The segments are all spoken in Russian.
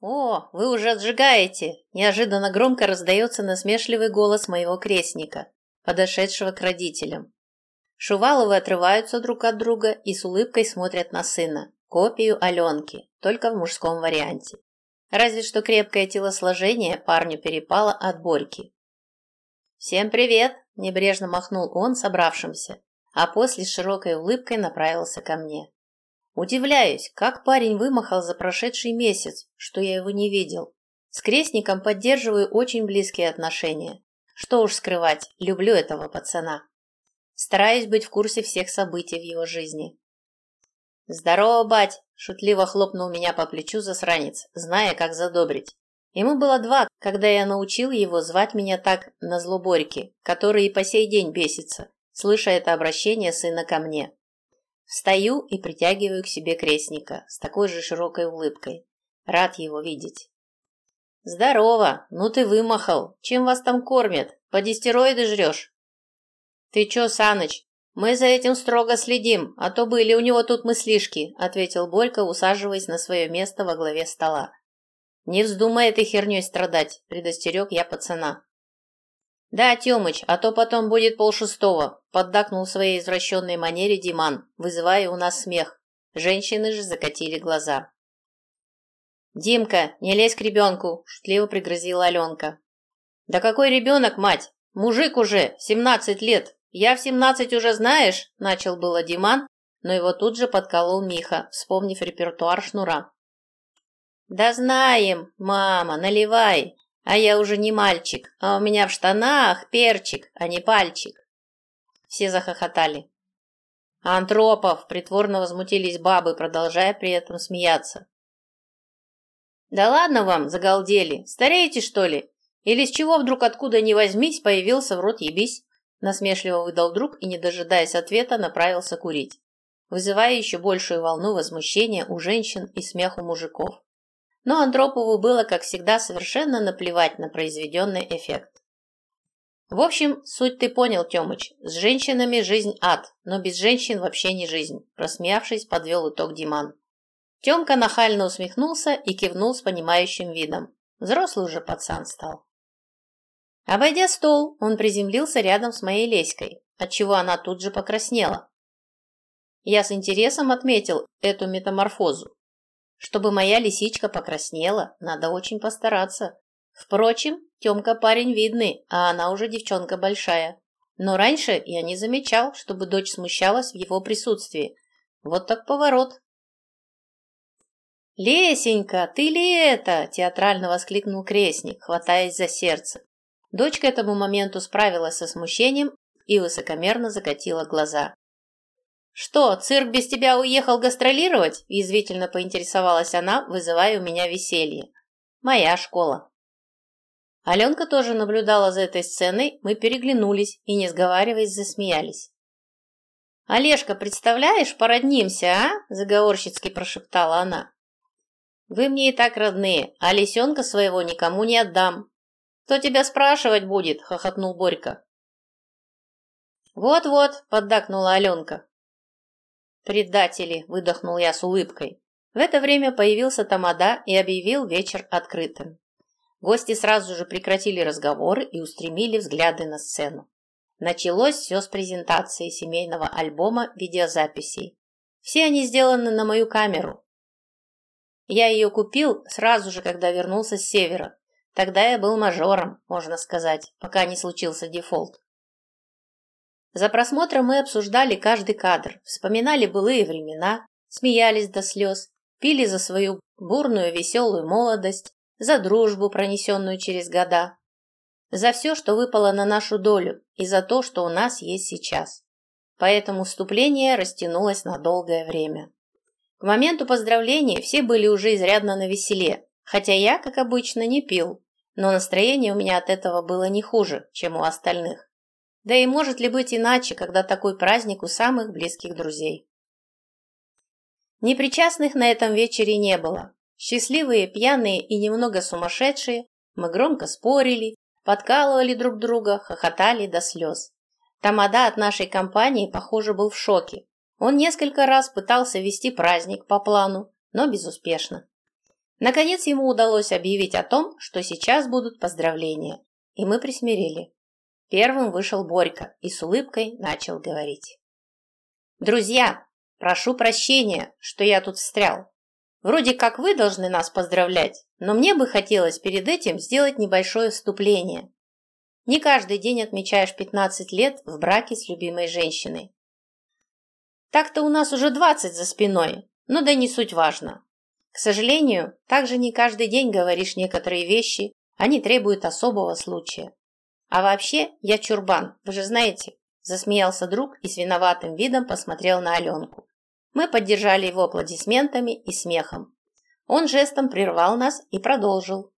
«О, вы уже отжигаете!» Неожиданно громко раздается насмешливый голос моего крестника, подошедшего к родителям. Шуваловы отрываются друг от друга и с улыбкой смотрят на сына, копию Аленки, только в мужском варианте. Разве что крепкое телосложение парню перепало от Борьки. «Всем привет!» – небрежно махнул он собравшимся, а после с широкой улыбкой направился ко мне. Удивляюсь, как парень вымахал за прошедший месяц, что я его не видел. С крестником поддерживаю очень близкие отношения. Что уж скрывать, люблю этого пацана. Стараюсь быть в курсе всех событий в его жизни. «Здорово, бать!» – шутливо хлопнул меня по плечу засранец, зная, как задобрить. Ему было два, когда я научил его звать меня так на злоборьке, который и по сей день бесится, слыша это обращение сына ко мне. Встаю и притягиваю к себе крестника с такой же широкой улыбкой. Рад его видеть. «Здорово! Ну ты вымахал! Чем вас там кормят? По дистероиды жрешь?» «Ты чё, Саныч? Мы за этим строго следим, а то были у него тут мыслишки», ответил Борька, усаживаясь на свое место во главе стола. «Не вздумай этой херней страдать», предостерег я пацана. «Да, Тёмыч, а то потом будет полшестого», – поддакнул своей извращенной манере Диман, вызывая у нас смех. Женщины же закатили глаза. «Димка, не лезь к ребенку», – шутливо пригрозила Аленка. «Да какой ребенок, мать? Мужик уже, семнадцать лет. Я в семнадцать уже знаешь?» – начал было Диман, но его тут же подколол Миха, вспомнив репертуар шнура. «Да знаем, мама, наливай!» А я уже не мальчик, а у меня в штанах перчик, а не пальчик. Все захохотали. Антропов, притворно возмутились бабы, продолжая при этом смеяться. Да ладно вам, загалдели, стареете что ли? Или с чего вдруг откуда ни возьмись появился в рот ебись? Насмешливо выдал друг и, не дожидаясь ответа, направился курить, вызывая еще большую волну возмущения у женщин и смех у мужиков но Андропову было, как всегда, совершенно наплевать на произведенный эффект. В общем, суть ты понял, Тёмыч. С женщинами жизнь ад, но без женщин вообще не жизнь. Просмеявшись, подвел итог Диман. Тёмка нахально усмехнулся и кивнул с понимающим видом. Взрослый уже пацан стал. Обойдя стол, он приземлился рядом с моей леськой, отчего она тут же покраснела. Я с интересом отметил эту метаморфозу. Чтобы моя лисичка покраснела, надо очень постараться. Впрочем, Тёмка парень видный, а она уже девчонка большая. Но раньше я не замечал, чтобы дочь смущалась в его присутствии. Вот так поворот. «Лесенька, ты ли это?» – театрально воскликнул крестник, хватаясь за сердце. Дочь к этому моменту справилась со смущением и высокомерно закатила глаза. «Что, цирк без тебя уехал гастролировать?» – язвительно поинтересовалась она, вызывая у меня веселье. «Моя школа». Аленка тоже наблюдала за этой сценой, мы переглянулись и, не сговариваясь, засмеялись. «Олежка, представляешь, породнимся, а?» – заговорщицки прошептала она. «Вы мне и так родные, а лисенка своего никому не отдам». «Кто тебя спрашивать будет?» – хохотнул Борька. «Вот-вот», – поддакнула Аленка. «Предатели!» – выдохнул я с улыбкой. В это время появился Тамада и объявил вечер открытым. Гости сразу же прекратили разговоры и устремили взгляды на сцену. Началось все с презентации семейного альбома видеозаписей. Все они сделаны на мою камеру. Я ее купил сразу же, когда вернулся с севера. Тогда я был мажором, можно сказать, пока не случился дефолт. За просмотром мы обсуждали каждый кадр, вспоминали былые времена, смеялись до слез, пили за свою бурную веселую молодость, за дружбу, пронесенную через года, за все, что выпало на нашу долю, и за то, что у нас есть сейчас. Поэтому вступление растянулось на долгое время. К моменту поздравления все были уже изрядно на веселе, хотя я, как обычно, не пил, но настроение у меня от этого было не хуже, чем у остальных. Да и может ли быть иначе, когда такой праздник у самых близких друзей? Непричастных на этом вечере не было. Счастливые, пьяные и немного сумасшедшие, мы громко спорили, подкалывали друг друга, хохотали до слез. Тамада от нашей компании, похоже, был в шоке. Он несколько раз пытался вести праздник по плану, но безуспешно. Наконец ему удалось объявить о том, что сейчас будут поздравления, и мы присмирели. Первым вышел Борька и с улыбкой начал говорить. «Друзья, прошу прощения, что я тут встрял. Вроде как вы должны нас поздравлять, но мне бы хотелось перед этим сделать небольшое вступление. Не каждый день отмечаешь 15 лет в браке с любимой женщиной. Так-то у нас уже 20 за спиной, но да не суть важно. К сожалению, также не каждый день говоришь некоторые вещи, они требуют особого случая. А вообще, я чурбан, вы же знаете, засмеялся друг и с виноватым видом посмотрел на Аленку. Мы поддержали его аплодисментами и смехом. Он жестом прервал нас и продолжил.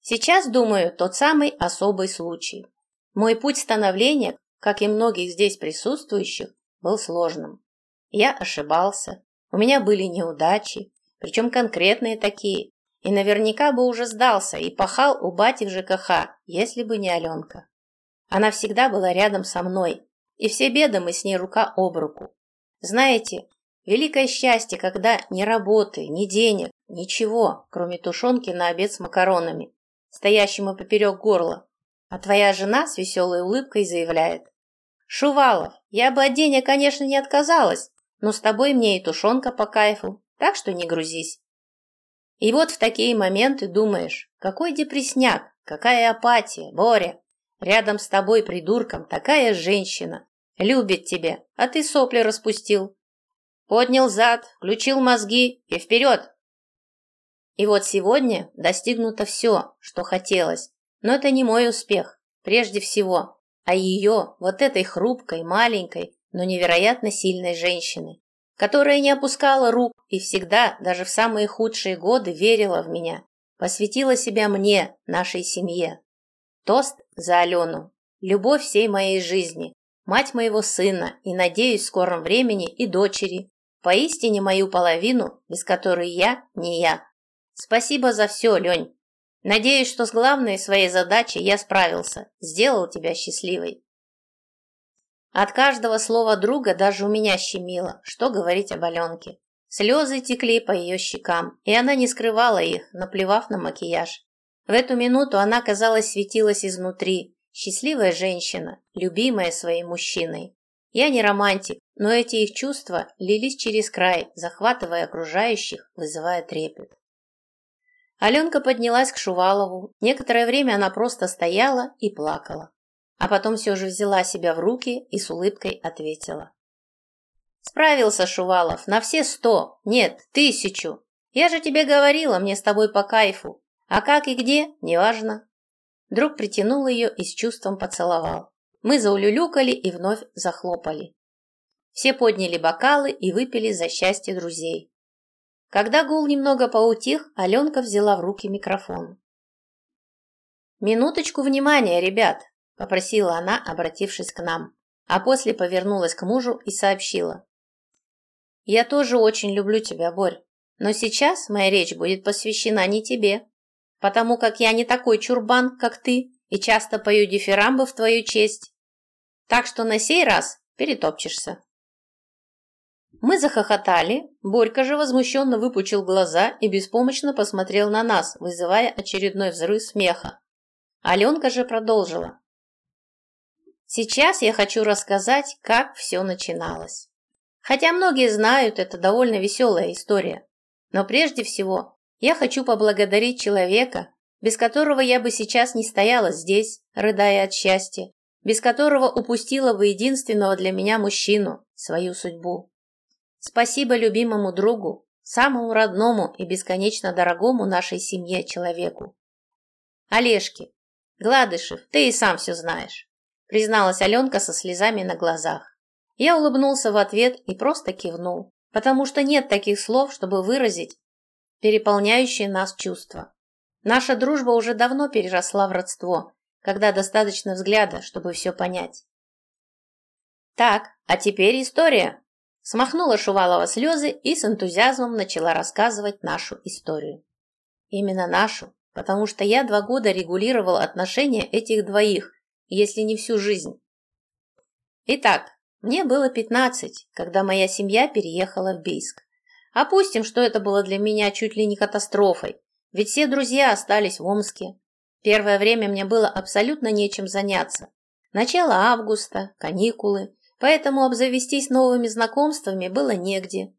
Сейчас, думаю, тот самый особый случай. Мой путь становления, как и многих здесь присутствующих, был сложным. Я ошибался, у меня были неудачи, причем конкретные такие, и наверняка бы уже сдался и пахал у бати в ЖКХ, если бы не Аленка. Она всегда была рядом со мной, и все беды мы с ней рука об руку. Знаете, великое счастье, когда ни работы, ни денег, ничего, кроме тушенки на обед с макаронами, стоящему поперек горла, а твоя жена с веселой улыбкой заявляет. «Шувалов, я бы от денег, конечно, не отказалась, но с тобой мне и тушенка по кайфу, так что не грузись». И вот в такие моменты думаешь, какой депресняк, какая апатия, Боря. Рядом с тобой, придурком, такая женщина. Любит тебя, а ты сопли распустил. Поднял зад, включил мозги и вперед. И вот сегодня достигнуто все, что хотелось. Но это не мой успех, прежде всего, а ее, вот этой хрупкой, маленькой, но невероятно сильной женщины которая не опускала рук и всегда, даже в самые худшие годы, верила в меня, посвятила себя мне, нашей семье. Тост за Алену, любовь всей моей жизни, мать моего сына и, надеюсь, в скором времени и дочери, поистине мою половину, без которой я не я. Спасибо за все, Лень. Надеюсь, что с главной своей задачей я справился, сделал тебя счастливой. От каждого слова друга даже у меня щемило, что говорить об Аленке. Слезы текли по ее щекам, и она не скрывала их, наплевав на макияж. В эту минуту она, казалось, светилась изнутри. Счастливая женщина, любимая своим мужчиной. Я не романтик, но эти их чувства лились через край, захватывая окружающих, вызывая трепет. Аленка поднялась к Шувалову. Некоторое время она просто стояла и плакала а потом все же взяла себя в руки и с улыбкой ответила. «Справился, Шувалов, на все сто, нет, тысячу. Я же тебе говорила, мне с тобой по кайфу. А как и где, неважно». Друг притянул ее и с чувством поцеловал. Мы заулюлюкали и вновь захлопали. Все подняли бокалы и выпили за счастье друзей. Когда гул немного поутих, Аленка взяла в руки микрофон. «Минуточку внимания, ребят!» Попросила она, обратившись к нам, а после повернулась к мужу и сообщила. «Я тоже очень люблю тебя, Борь, но сейчас моя речь будет посвящена не тебе, потому как я не такой чурбан, как ты, и часто пою дифирамбы в твою честь. Так что на сей раз перетопчешься». Мы захохотали, Борька же возмущенно выпучил глаза и беспомощно посмотрел на нас, вызывая очередной взрыв смеха. Аленка же продолжила. Сейчас я хочу рассказать, как все начиналось. Хотя многие знают, это довольно веселая история. Но прежде всего я хочу поблагодарить человека, без которого я бы сейчас не стояла здесь, рыдая от счастья, без которого упустила бы единственного для меня мужчину, свою судьбу. Спасибо любимому другу, самому родному и бесконечно дорогому нашей семье человеку. Олежки, Гладышев, ты и сам все знаешь призналась Аленка со слезами на глазах. Я улыбнулся в ответ и просто кивнул, потому что нет таких слов, чтобы выразить переполняющие нас чувства. Наша дружба уже давно переросла в родство, когда достаточно взгляда, чтобы все понять. Так, а теперь история. Смахнула Шувалова слезы и с энтузиазмом начала рассказывать нашу историю. Именно нашу, потому что я два года регулировал отношения этих двоих, если не всю жизнь. Итак, мне было 15, когда моя семья переехала в Бийск. Опустим, что это было для меня чуть ли не катастрофой, ведь все друзья остались в Омске. Первое время мне было абсолютно нечем заняться. Начало августа, каникулы, поэтому обзавестись новыми знакомствами было негде.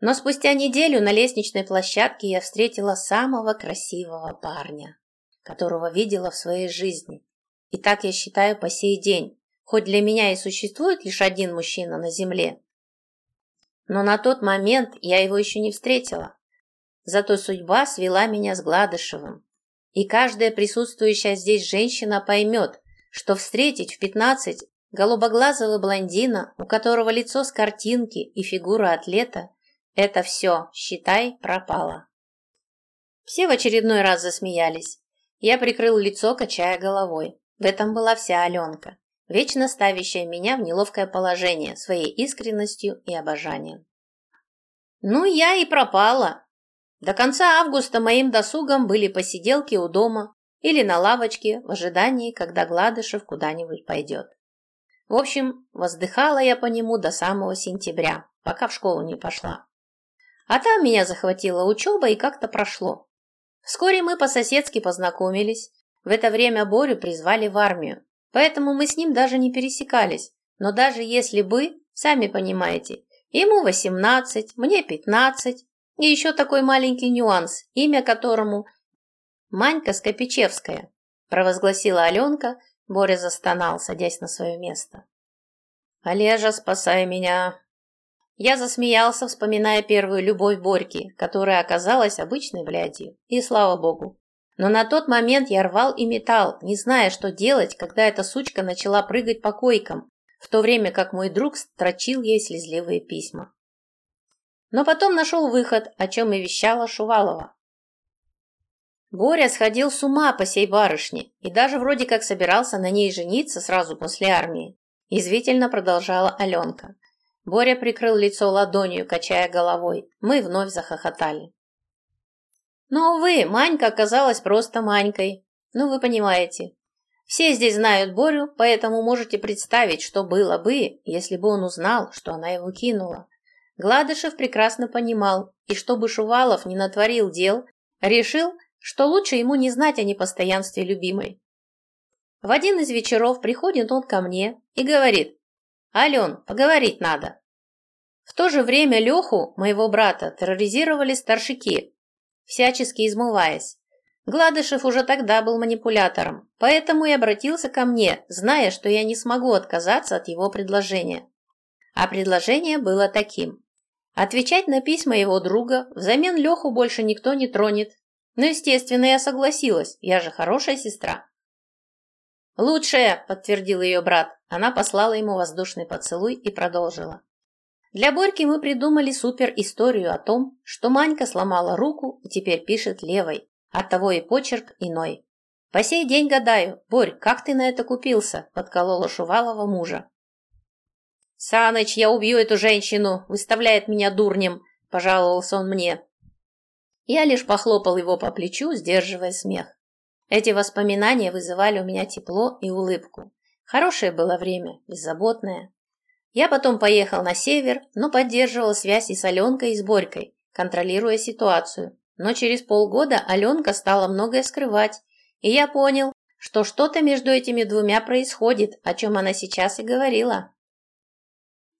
Но спустя неделю на лестничной площадке я встретила самого красивого парня, которого видела в своей жизни. И так я считаю по сей день, хоть для меня и существует лишь один мужчина на земле. Но на тот момент я его еще не встретила. Зато судьба свела меня с Гладышевым. И каждая присутствующая здесь женщина поймет, что встретить в пятнадцать голубоглазого блондина, у которого лицо с картинки и фигура атлета, это все, считай, пропало. Все в очередной раз засмеялись. Я прикрыл лицо, качая головой. В этом была вся Аленка, вечно ставящая меня в неловкое положение своей искренностью и обожанием. Ну, я и пропала. До конца августа моим досугом были посиделки у дома или на лавочке в ожидании, когда Гладышев куда-нибудь пойдет. В общем, воздыхала я по нему до самого сентября, пока в школу не пошла. А там меня захватила учеба и как-то прошло. Вскоре мы по-соседски познакомились. В это время Борю призвали в армию, поэтому мы с ним даже не пересекались. Но даже если бы, сами понимаете, ему 18, мне 15, и еще такой маленький нюанс, имя которому Манька Скопичевская, провозгласила Аленка, Боря застонал, садясь на свое место. «Олежа, спасай меня!» Я засмеялся, вспоминая первую любовь Борьки, которая оказалась обычной блядью. И слава богу. Но на тот момент я рвал и метал, не зная, что делать, когда эта сучка начала прыгать по койкам, в то время как мой друг строчил ей слезливые письма. Но потом нашел выход, о чем и вещала Шувалова. Боря сходил с ума по сей барышне и даже вроде как собирался на ней жениться сразу после армии. Извительно продолжала Аленка. Боря прикрыл лицо ладонью, качая головой. Мы вновь захохотали. Но, увы, Манька оказалась просто Манькой. Ну, вы понимаете. Все здесь знают Борю, поэтому можете представить, что было бы, если бы он узнал, что она его кинула. Гладышев прекрасно понимал, и чтобы Шувалов не натворил дел, решил, что лучше ему не знать о непостоянстве любимой. В один из вечеров приходит он ко мне и говорит, «Ален, поговорить надо». В то же время Леху, моего брата, терроризировали старшики, всячески измываясь. Гладышев уже тогда был манипулятором, поэтому и обратился ко мне, зная, что я не смогу отказаться от его предложения. А предложение было таким. Отвечать на письма его друга, взамен Леху больше никто не тронет, ну, естественно, я согласилась, я же хорошая сестра. «Лучшая», — подтвердил ее брат. Она послала ему воздушный поцелуй и продолжила. Для Борьки мы придумали супер-историю о том, что Манька сломала руку и теперь пишет левой, оттого и почерк иной. По сей день гадаю, Борь, как ты на это купился?» – подколола Шувалова мужа. «Саныч, я убью эту женщину, выставляет меня дурнем», – пожаловался он мне. Я лишь похлопал его по плечу, сдерживая смех. Эти воспоминания вызывали у меня тепло и улыбку. Хорошее было время, беззаботное. Я потом поехал на север, но поддерживал связь и с Аленкой, и с Борькой, контролируя ситуацию. Но через полгода Аленка стала многое скрывать, и я понял, что что-то между этими двумя происходит, о чем она сейчас и говорила.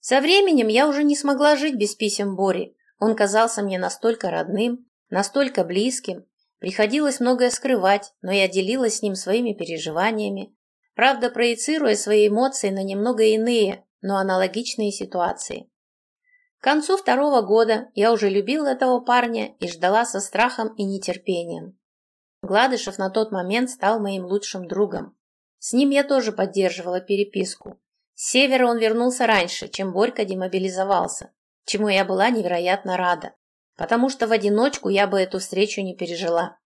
Со временем я уже не смогла жить без писем Бори. Он казался мне настолько родным, настолько близким. Приходилось многое скрывать, но я делилась с ним своими переживаниями, правда, проецируя свои эмоции на немного иные, но аналогичные ситуации. К концу второго года я уже любила этого парня и ждала со страхом и нетерпением. Гладышев на тот момент стал моим лучшим другом. С ним я тоже поддерживала переписку. С севера он вернулся раньше, чем Борька демобилизовался, чему я была невероятно рада потому что в одиночку я бы эту встречу не пережила.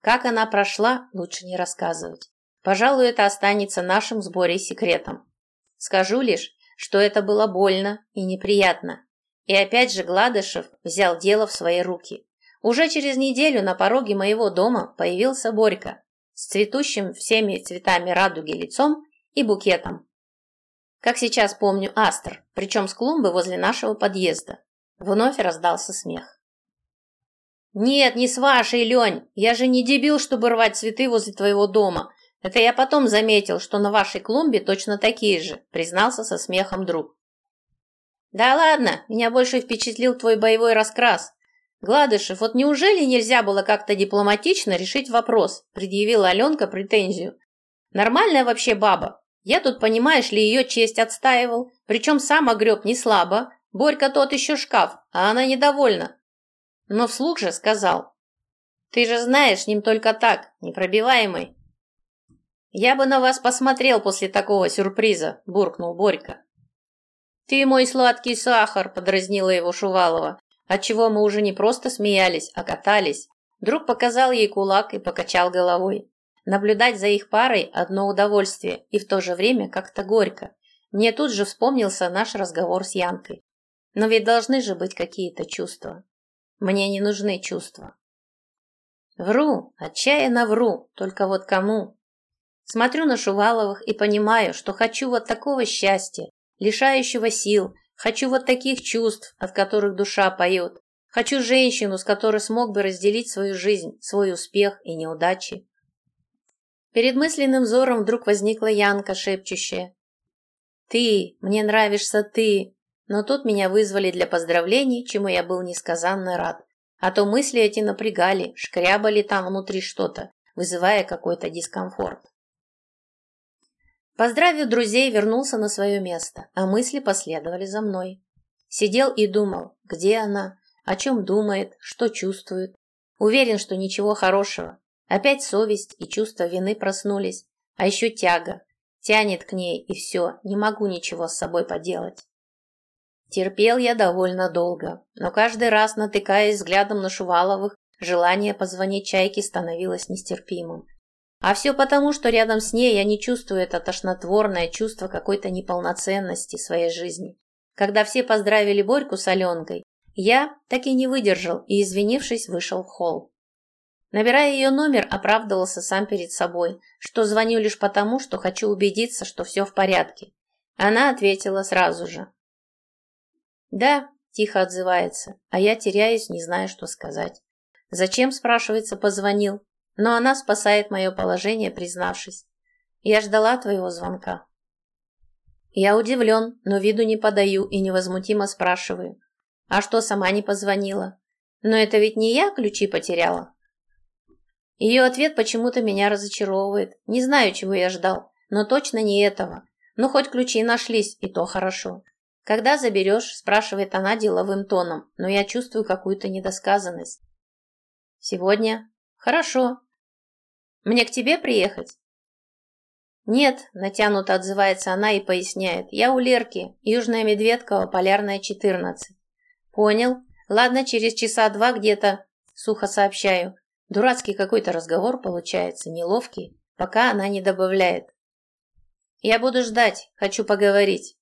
Как она прошла, лучше не рассказывать. Пожалуй, это останется нашим с секретом. Скажу лишь, что это было больно и неприятно. И опять же Гладышев взял дело в свои руки. Уже через неделю на пороге моего дома появился Борька с цветущим всеми цветами радуги лицом и букетом. Как сейчас помню, астр, причем с клумбы возле нашего подъезда. Вновь раздался смех. «Нет, не с вашей, Лень! Я же не дебил, чтобы рвать цветы возле твоего дома. Это я потом заметил, что на вашей клумбе точно такие же», признался со смехом друг. «Да ладно, меня больше впечатлил твой боевой раскрас. Гладышев, вот неужели нельзя было как-то дипломатично решить вопрос?» предъявила Аленка претензию. «Нормальная вообще баба. Я тут, понимаешь ли, ее честь отстаивал, причем сам огреб не слабо. Борька тот еще шкаф, а она недовольна. Но вслух же сказал. Ты же знаешь, ним только так, непробиваемый. Я бы на вас посмотрел после такого сюрприза, буркнул Борька. «Ты мой сладкий сахар!» – подразнила его Шувалова, отчего мы уже не просто смеялись, а катались. Друг показал ей кулак и покачал головой. Наблюдать за их парой – одно удовольствие, и в то же время как-то горько. Мне тут же вспомнился наш разговор с Янкой. Но ведь должны же быть какие-то чувства. Мне не нужны чувства. Вру, отчаянно вру, только вот кому? Смотрю на Шуваловых и понимаю, что хочу вот такого счастья, лишающего сил. Хочу вот таких чувств, от которых душа поет. Хочу женщину, с которой смог бы разделить свою жизнь, свой успех и неудачи. Перед мысленным взором вдруг возникла Янка, шепчущая. «Ты, мне нравишься ты!» Но тут меня вызвали для поздравлений, чему я был несказанно рад. А то мысли эти напрягали, шкрябали там внутри что-то, вызывая какой-то дискомфорт. Поздравив друзей, вернулся на свое место, а мысли последовали за мной. Сидел и думал, где она, о чем думает, что чувствует. Уверен, что ничего хорошего. Опять совесть и чувство вины проснулись, а еще тяга. Тянет к ней, и все, не могу ничего с собой поделать. Терпел я довольно долго, но каждый раз, натыкаясь взглядом на Шуваловых, желание позвонить Чайке становилось нестерпимым. А все потому, что рядом с ней я не чувствую это тошнотворное чувство какой-то неполноценности своей жизни. Когда все поздравили Борьку с Аленкой, я так и не выдержал и, извинившись, вышел в холл. Набирая ее номер, оправдывался сам перед собой, что звоню лишь потому, что хочу убедиться, что все в порядке. Она ответила сразу же. «Да», – тихо отзывается, а я теряюсь, не знаю, что сказать. «Зачем?» – спрашивается, позвонил. Но она спасает мое положение, признавшись. Я ждала твоего звонка. Я удивлен, но виду не подаю и невозмутимо спрашиваю. А что, сама не позвонила? Но это ведь не я ключи потеряла. Ее ответ почему-то меня разочаровывает. Не знаю, чего я ждал, но точно не этого. Ну, хоть ключи нашлись, и то хорошо. Когда заберешь, спрашивает она деловым тоном, но я чувствую какую-то недосказанность. Сегодня? Хорошо, мне к тебе приехать?» «Нет», – натянуто отзывается она и поясняет. «Я у Лерки, Южная Медведкова, Полярная, 14». «Понял. Ладно, через часа два где-то», – сухо сообщаю. Дурацкий какой-то разговор получается, неловкий, пока она не добавляет. «Я буду ждать, хочу поговорить».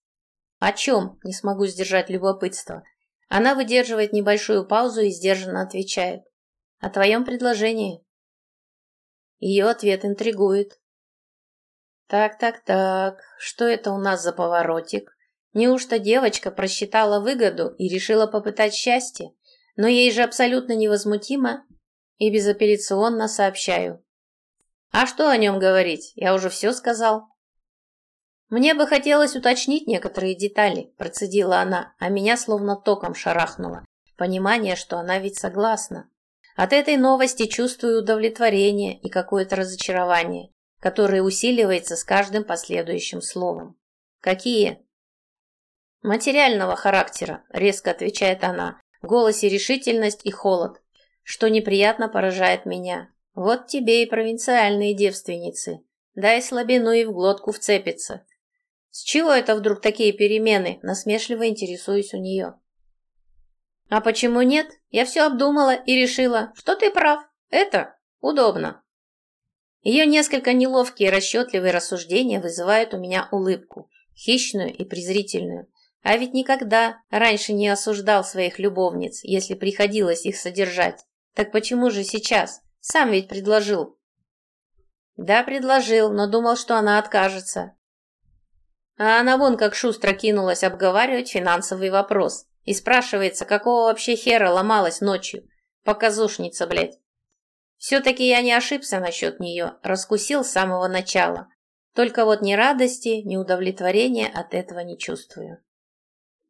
«О чем?» – не смогу сдержать любопытство. Она выдерживает небольшую паузу и сдержанно отвечает. «О твоем предложении». Ее ответ интригует. Так-так-так, что это у нас за поворотик? Неужто девочка просчитала выгоду и решила попытать счастье? Но ей же абсолютно невозмутимо и безапелляционно сообщаю. А что о нем говорить? Я уже все сказал. Мне бы хотелось уточнить некоторые детали, процедила она, а меня словно током шарахнуло. Понимание, что она ведь согласна. От этой новости чувствую удовлетворение и какое-то разочарование, которое усиливается с каждым последующим словом. Какие? Материального характера, резко отвечает она, в голосе решительность и холод, что неприятно поражает меня. Вот тебе и провинциальные девственницы. Дай слабину и в глотку вцепится. С чего это вдруг такие перемены? Насмешливо интересуюсь у нее. А почему нет? Я все обдумала и решила, что ты прав. Это удобно. Ее несколько неловкие расчетливые рассуждения вызывают у меня улыбку, хищную и презрительную. А ведь никогда раньше не осуждал своих любовниц, если приходилось их содержать. Так почему же сейчас? Сам ведь предложил. Да, предложил, но думал, что она откажется. А она вон как шустро кинулась обговаривать финансовый вопрос. И спрашивается, какого вообще хера ломалась ночью? Показушница, блядь. Все-таки я не ошибся насчет нее, раскусил с самого начала. Только вот ни радости, ни удовлетворения от этого не чувствую.